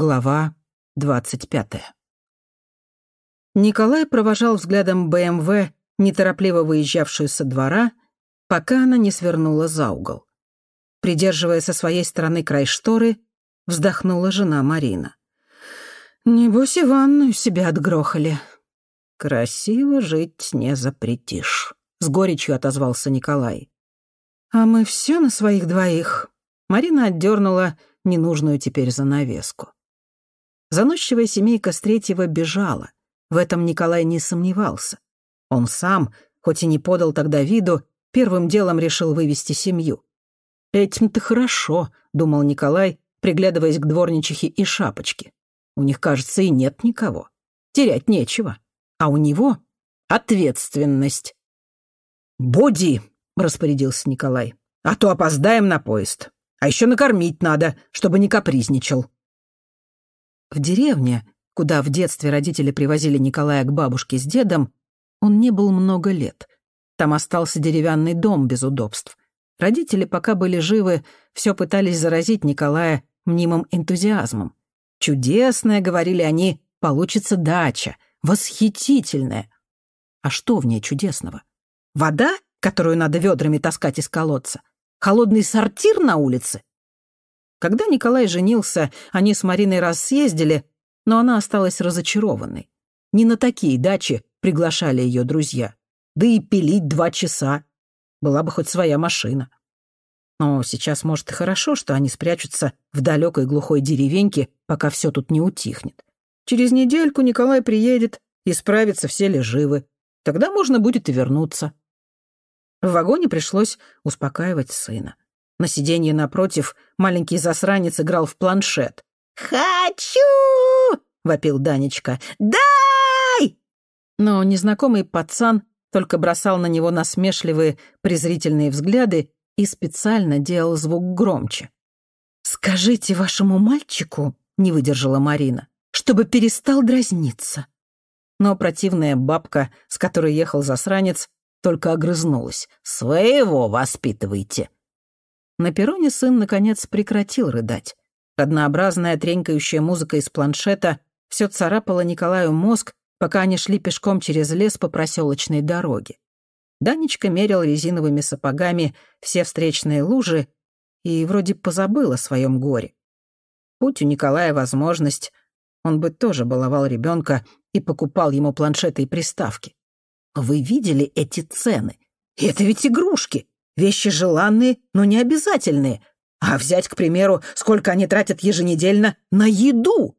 Глава двадцать пятая. Николай провожал взглядом БМВ, неторопливо выезжавшую со двора, пока она не свернула за угол. Придерживая со своей стороны край шторы, вздохнула жена Марина. «Небось и ванную себя отгрохали». «Красиво жить не запретишь», — с горечью отозвался Николай. «А мы все на своих двоих». Марина отдернула ненужную теперь занавеску. Заносчивая семейка с третьего бежала. В этом Николай не сомневался. Он сам, хоть и не подал тогда виду, первым делом решил вывести семью. «Этим-то хорошо», — думал Николай, приглядываясь к дворничихе и шапочке. «У них, кажется, и нет никого. Терять нечего. А у него ответственность». «Буди», — распорядился Николай, — «а то опоздаем на поезд. А еще накормить надо, чтобы не капризничал». В деревне, куда в детстве родители привозили Николая к бабушке с дедом, он не был много лет. Там остался деревянный дом без удобств. Родители, пока были живы, все пытались заразить Николая мнимым энтузиазмом. «Чудесная», — говорили они, — «получится дача, восхитительная». А что в ней чудесного? Вода, которую надо ведрами таскать из колодца? Холодный сортир на улице? Когда Николай женился, они с Мариной раз съездили, но она осталась разочарованной. Не на такие дачи приглашали ее друзья. Да и пилить два часа. Была бы хоть своя машина. Но сейчас, может, и хорошо, что они спрячутся в далекой глухой деревеньке, пока все тут не утихнет. Через недельку Николай приедет, и справится, все ли живы. Тогда можно будет и вернуться. В вагоне пришлось успокаивать сына. На сиденье напротив маленький засранец играл в планшет. «Хочу!» — вопил Данечка. «Дай!» Но незнакомый пацан только бросал на него насмешливые, презрительные взгляды и специально делал звук громче. «Скажите вашему мальчику», — не выдержала Марина, «чтобы перестал дразниться». Но противная бабка, с которой ехал засранец, только огрызнулась. «Своего воспитывайте!» На перроне сын, наконец, прекратил рыдать. Однообразная тренькающая музыка из планшета все царапала Николаю мозг, пока они шли пешком через лес по проселочной дороге. Данечка мерил резиновыми сапогами все встречные лужи и вроде позабыл о своем горе. Будь у Николая возможность, он бы тоже баловал ребенка и покупал ему планшеты и приставки. Вы видели эти цены? Это ведь игрушки. Вещи желанные, но не обязательные. А взять, к примеру, сколько они тратят еженедельно на еду.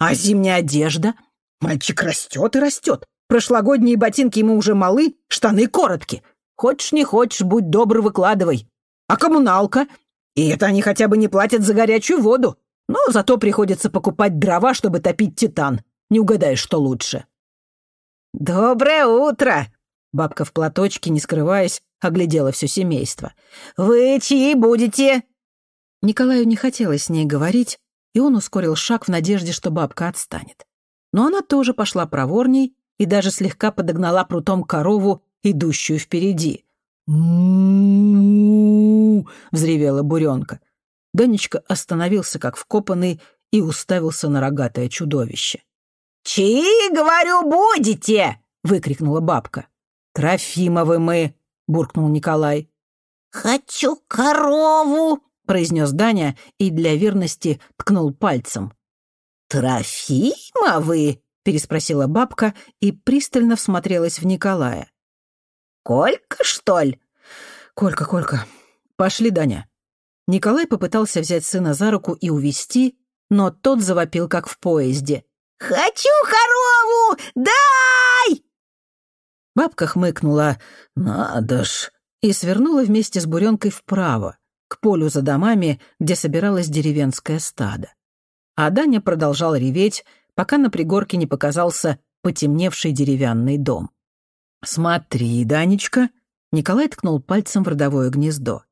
А зимняя одежда? Мальчик растет и растет. Прошлогодние ботинки ему уже малы, штаны коротки. Хочешь, не хочешь, будь добр, выкладывай. А коммуналка? И это они хотя бы не платят за горячую воду. Но зато приходится покупать дрова, чтобы топить титан. Не угадаешь, что лучше. «Доброе утро!» Бабка в платочке, не скрываясь, оглядела все семейство. «Вы чьи будете?» Николаю не хотелось с ней говорить, и он ускорил шаг в надежде, что бабка отстанет. Но она тоже пошла проворней и даже слегка подогнала прутом корову, идущую впереди. «Му-у-у!» — взревела буренка. Данечка остановился как вкопанный и уставился на рогатое чудовище. «Чьи, говорю, будете?» — выкрикнула бабка. «Трофимовы мы!» — буркнул Николай. «Хочу корову!» — произнес Даня и для верности ткнул пальцем. «Трофимовы?» — переспросила бабка и пристально всмотрелась в Николая. «Колька, что ли?» «Колька, Колька. Пошли, Даня». Николай попытался взять сына за руку и увести, но тот завопил, как в поезде. «Хочу корову! Дай!» Бабка хмыкнула «Надо ж!» и свернула вместе с буренкой вправо, к полю за домами, где собиралось деревенское стадо. А Даня продолжал реветь, пока на пригорке не показался потемневший деревянный дом. «Смотри, Данечка!» — Николай ткнул пальцем в родовое гнездо.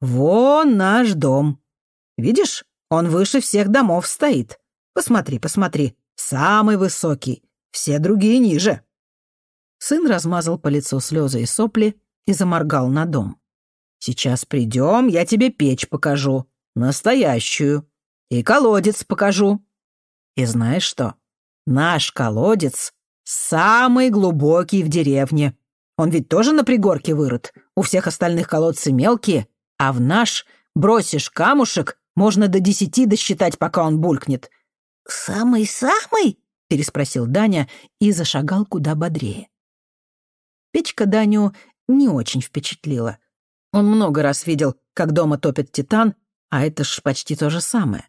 «Вон наш дом. Видишь, он выше всех домов стоит. Посмотри, посмотри, самый высокий, все другие ниже». Сын размазал по лицу слезы и сопли и заморгал на дом. «Сейчас придем, я тебе печь покажу. Настоящую. И колодец покажу. И знаешь что? Наш колодец самый глубокий в деревне. Он ведь тоже на пригорке вырыт. У всех остальных колодцы мелкие, а в наш бросишь камушек, можно до десяти досчитать, пока он булькнет. «Самый-самый?» — переспросил Даня и зашагал куда бодрее. Печка Даню не очень впечатлила. Он много раз видел, как дома топит титан, а это ж почти то же самое.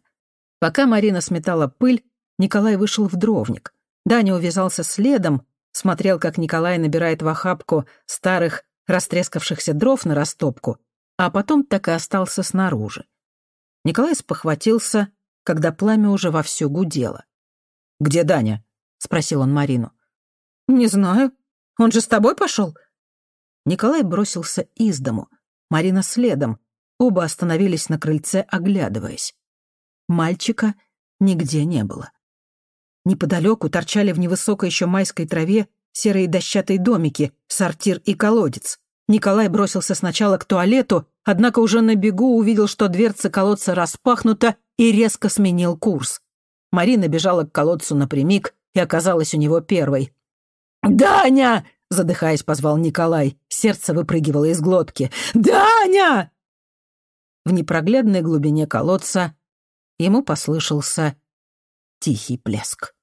Пока Марина сметала пыль, Николай вышел в дровник. Даня увязался следом, смотрел, как Николай набирает в охапку старых, растрескавшихся дров на растопку, а потом так и остался снаружи. Николай спохватился, когда пламя уже вовсю гудело. «Где Даня?» — спросил он Марину. «Не знаю. Он же с тобой пошел?» Николай бросился из дому, Марина следом. Оба остановились на крыльце, оглядываясь. Мальчика нигде не было. Неподалеку торчали в невысокой еще майской траве серые дощатые домики, сортир и колодец. Николай бросился сначала к туалету, однако уже на бегу увидел, что дверца колодца распахнута и резко сменил курс. Марина бежала к колодцу напрямик и оказалась у него первой. «Даня!» — задыхаясь, позвал Николай. Сердце выпрыгивало из глотки. «Даня!» В непроглядной глубине колодца ему послышался тихий плеск.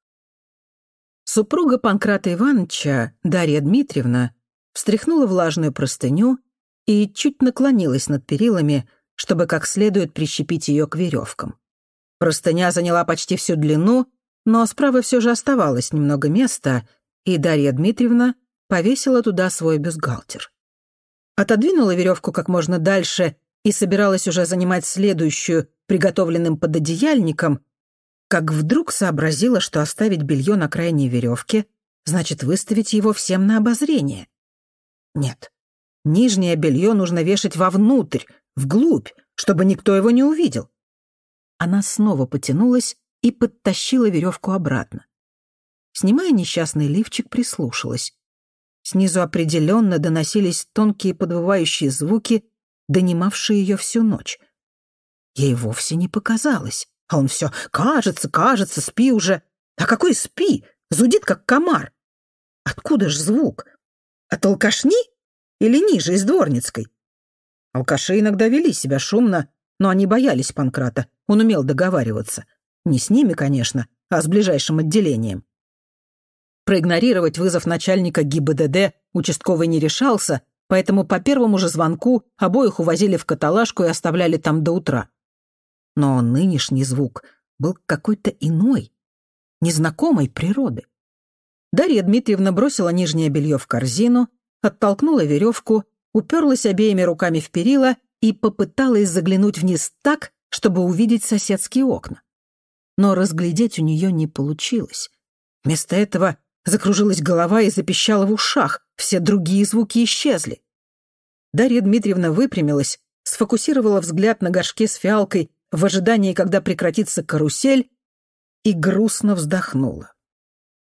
Супруга Панкрата Ивановича, Дарья Дмитриевна, встряхнула влажную простыню и чуть наклонилась над перилами, чтобы как следует прищепить ее к веревкам. Простыня заняла почти всю длину, но справа все же оставалось немного места, и Дарья Дмитриевна повесила туда свой бюстгальтер. Отодвинула веревку как можно дальше и собиралась уже занимать следующую приготовленным пододеяльником, как вдруг сообразила, что оставить белье на крайней веревке значит выставить его всем на обозрение. Нет, нижнее белье нужно вешать вовнутрь, вглубь, чтобы никто его не увидел. Она снова потянулась и подтащила веревку обратно. Снимая несчастный лифчик, прислушалась. Снизу определенно доносились тонкие подвывающие звуки, донимавшие ее всю ночь. Ей вовсе не показалось. А он все «кажется, кажется, спи уже». А какой спи? Зудит, как комар. Откуда ж звук? От алкашни или ниже, из дворницкой? Алкаши иногда вели себя шумно, но они боялись Панкрата. Он умел договариваться. Не с ними, конечно, а с ближайшим отделением. Проигнорировать вызов начальника ГИБДД участковый не решался, поэтому по первому же звонку обоих увозили в каталажку и оставляли там до утра. Но нынешний звук был какой-то иной, незнакомой природы. Дарья Дмитриевна бросила нижнее белье в корзину, оттолкнула веревку, уперлась обеими руками в перила и попыталась заглянуть вниз так, чтобы увидеть соседские окна. Но разглядеть у нее не получилось. Вместо этого Закружилась голова и запищала в ушах, все другие звуки исчезли. Дарья Дмитриевна выпрямилась, сфокусировала взгляд на горшке с фиалкой в ожидании, когда прекратится карусель, и грустно вздохнула.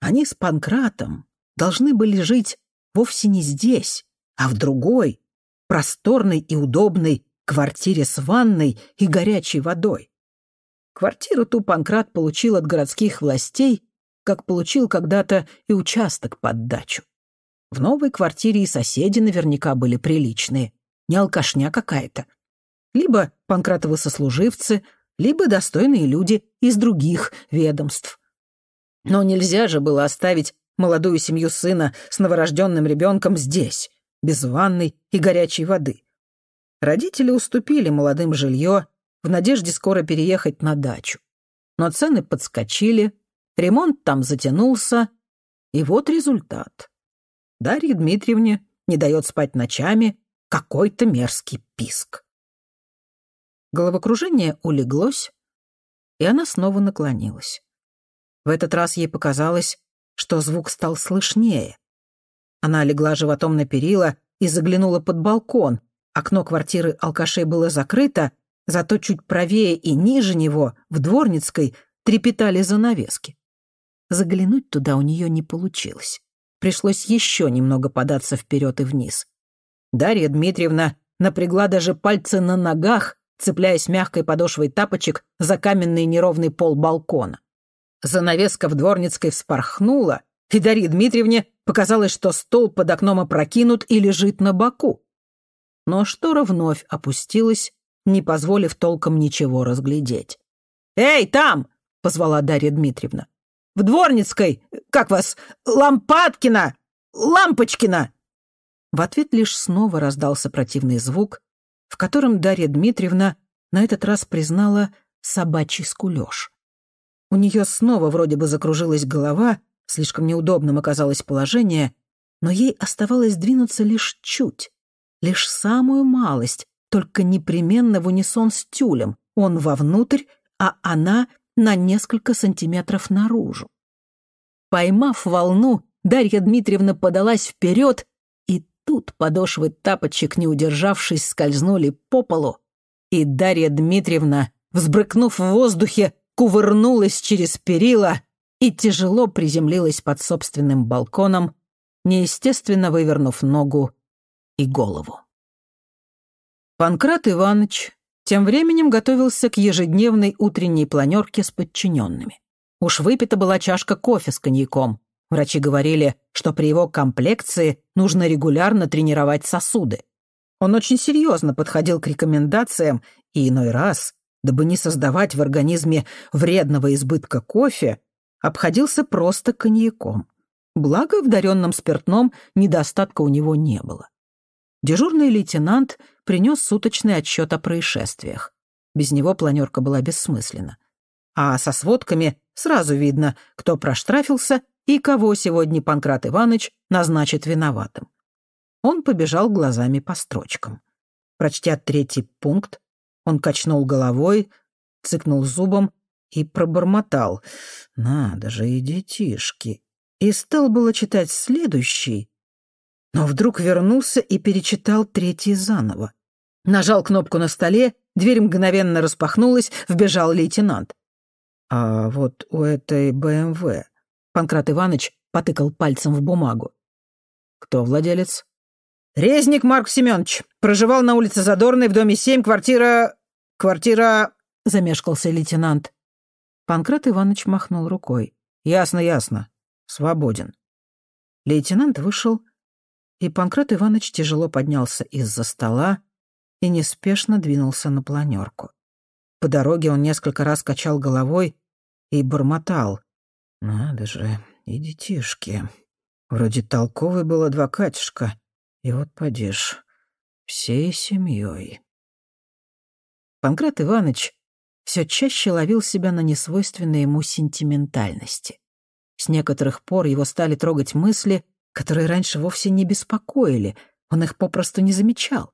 Они с Панкратом должны были жить вовсе не здесь, а в другой, просторной и удобной квартире с ванной и горячей водой. Квартиру ту Панкрат получил от городских властей как получил когда-то и участок под дачу. В новой квартире и соседи наверняка были приличные, не алкашня какая-то. Либо Панкратовы сослуживцы, либо достойные люди из других ведомств. Но нельзя же было оставить молодую семью сына с новорожденным ребенком здесь, без ванной и горячей воды. Родители уступили молодым жилье в надежде скоро переехать на дачу. Но цены подскочили, Ремонт там затянулся, и вот результат. Дарье Дмитриевне не дает спать ночами какой-то мерзкий писк. Головокружение улеглось, и она снова наклонилась. В этот раз ей показалось, что звук стал слышнее. Она легла животом на перила и заглянула под балкон. Окно квартиры алкашей было закрыто, зато чуть правее и ниже него, в Дворницкой, трепетали занавески. Заглянуть туда у нее не получилось. Пришлось еще немного податься вперед и вниз. Дарья Дмитриевна напрягла даже пальцы на ногах, цепляясь мягкой подошвой тапочек за каменный неровный пол балкона. Занавеска в Дворницкой вспорхнула, и Дарье Дмитриевне показалось, что стол под окном опрокинут и лежит на боку. Но штора вновь опустилась, не позволив толком ничего разглядеть. «Эй, там!» — позвала Дарья Дмитриевна. «В Дворницкой! Как вас? Лампадкина! Лампочкина!» В ответ лишь снова раздался противный звук, в котором Дарья Дмитриевна на этот раз признала собачий скулёж. У нее снова вроде бы закружилась голова, слишком неудобным оказалось положение, но ей оставалось двинуться лишь чуть, лишь самую малость, только непременно в унисон с тюлем, он вовнутрь, а она на несколько сантиметров наружу. Поймав волну, Дарья Дмитриевна подалась вперед, и тут подошвы тапочек, не удержавшись, скользнули по полу, и Дарья Дмитриевна, взбрыкнув в воздухе, кувырнулась через перила и тяжело приземлилась под собственным балконом, неестественно вывернув ногу и голову. Панкрат Иванович тем временем готовился к ежедневной утренней планерке с подчиненными. Уж выпита была чашка кофе с коньяком. Врачи говорили, что при его комплекции нужно регулярно тренировать сосуды. Он очень серьезно подходил к рекомендациям и иной раз, дабы не создавать в организме вредного избытка кофе, обходился просто коньяком. Благо, в даренном спиртном недостатка у него не было. Дежурный лейтенант принес суточный отчет о происшествиях. Без него планерка была бессмысленна. А со сводками сразу видно, кто проштрафился и кого сегодня Панкрат Иванович назначит виноватым. Он побежал глазами по строчкам. Прочтя третий пункт, он качнул головой, цыкнул зубом и пробормотал. «Надо же, и детишки!» И стал было читать следующий, но вдруг вернулся и перечитал третий заново. Нажал кнопку на столе, дверь мгновенно распахнулась, вбежал лейтенант. «А вот у этой БМВ...» Панкрат Иванович потыкал пальцем в бумагу. «Кто владелец?» «Резник Марк Семенович. Проживал на улице Задорной в доме 7, квартира... квартира...» — замешкался лейтенант. Панкрат Иванович махнул рукой. «Ясно, ясно. Свободен». Лейтенант вышел, и Панкрат Иванович тяжело поднялся из-за стола и неспешно двинулся на планерку. По дороге он несколько раз качал головой и бормотал. «Надо же, и детишки. Вроде толковый был адвокатишка». И вот подишь, всей семьей. Панкрат Иванович все чаще ловил себя на несвойственной ему сентиментальности. С некоторых пор его стали трогать мысли, которые раньше вовсе не беспокоили, он их попросту не замечал.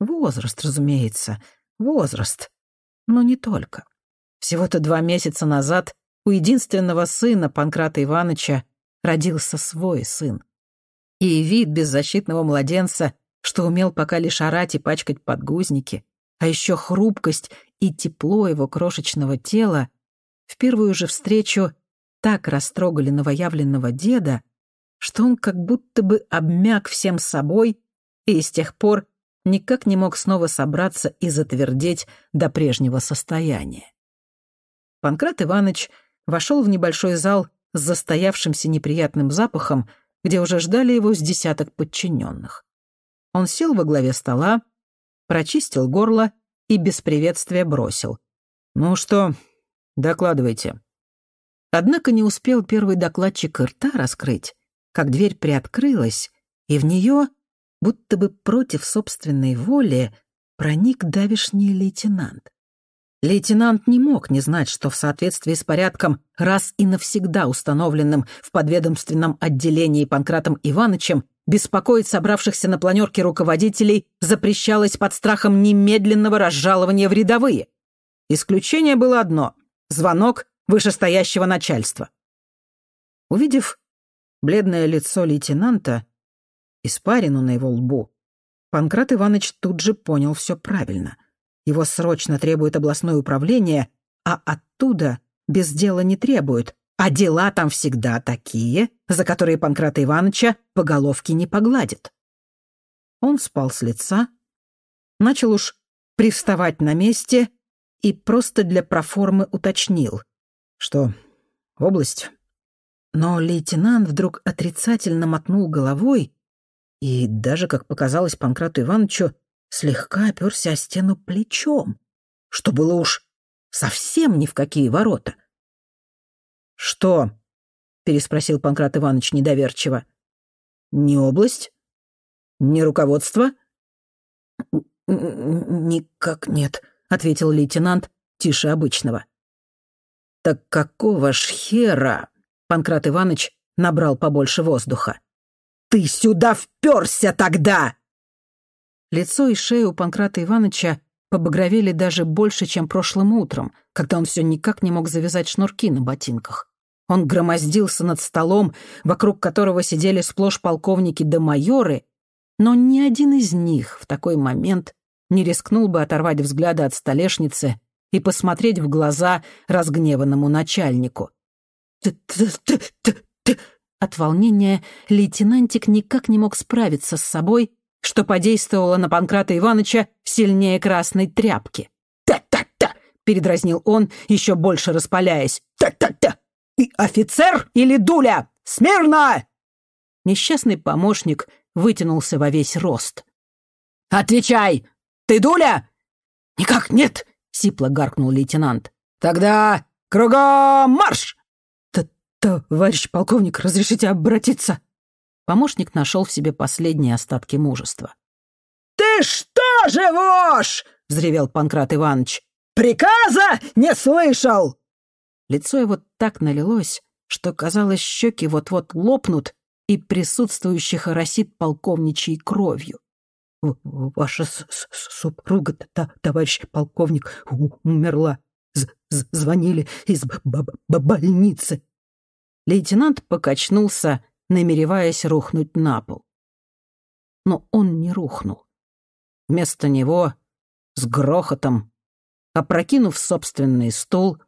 Возраст, разумеется, возраст. Но не только. Всего-то два месяца назад у единственного сына Панкрата Ивановича родился свой сын и вид беззащитного младенца, что умел пока лишь орать и пачкать подгузники, а еще хрупкость и тепло его крошечного тела, в первую же встречу так растрогали новоявленного деда, что он как будто бы обмяк всем собой и с тех пор никак не мог снова собраться и затвердеть до прежнего состояния. Панкрат Иванович вошел в небольшой зал с застоявшимся неприятным запахом, где уже ждали его с десяток подчиненных. Он сел во главе стола, прочистил горло и без приветствия бросил. «Ну что, докладывайте». Однако не успел первый докладчик рта раскрыть, как дверь приоткрылась, и в нее, будто бы против собственной воли, проник давишний лейтенант. Лейтенант не мог не знать, что в соответствии с порядком, раз и навсегда установленным в подведомственном отделении Панкратом Иванычем, беспокоить собравшихся на планерке руководителей запрещалось под страхом немедленного разжалования в рядовые. Исключение было одно — звонок вышестоящего начальства. Увидев бледное лицо лейтенанта, испарину на его лбу, Панкрат Иванович тут же понял все правильно — его срочно требует областное управление, а оттуда без дела не требуют, а дела там всегда такие, за которые Панкрата Ивановича по головке не погладит. Он спал с лица, начал уж привставать на месте и просто для проформы уточнил, что область». Но лейтенант вдруг отрицательно мотнул головой и даже, как показалось Панкрату Ивановичу, слегка оперся о стену плечом, что было уж совсем ни в какие ворота. «Что?» — переспросил Панкрат Иванович недоверчиво. «Не область? Не руководство?» «Никак нет», — ответил лейтенант тише обычного. «Так какого ж хера?» — Панкрат Иванович набрал побольше воздуха. «Ты сюда вперся тогда!» Лицо и шея у Панкрата Ивановича побагровели даже больше, чем прошлым утром, когда он все никак не мог завязать шнурки на ботинках. Он громоздился над столом, вокруг которого сидели сплошь полковники да майоры, но ни один из них в такой момент не рискнул бы оторвать взгляда от столешницы и посмотреть в глаза разгневанному начальнику. От волнения лейтенантик никак не мог справиться с собой, что подействовало на Панкрата Ивановича сильнее красной тряпки. «Та-та-та!» — передразнил он, еще больше распаляясь. «Та-та-та! Ты офицер или дуля? Смирно!» Несчастный помощник вытянулся во весь рост. «Отвечай! Ты дуля?» «Никак нет!» — сипло гаркнул лейтенант. «Тогда кругом марш!» «Товарищ полковник, разрешите обратиться?» Помощник нашел в себе последние остатки мужества. «Ты что живешь?» — взревел Панкрат Иванович. «Приказа не слышал!» Лицо его так налилось, что, казалось, щеки вот-вот лопнут, и присутствующих оросит полковничьей кровью. «Ваша супруга, товарищ полковник, умерла. З -з Звонили из больницы». Лейтенант покачнулся, намереваясь рухнуть на пол. Но он не рухнул. Вместо него, с грохотом, опрокинув собственный стул,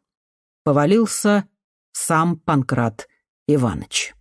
повалился сам Панкрат Иваныч.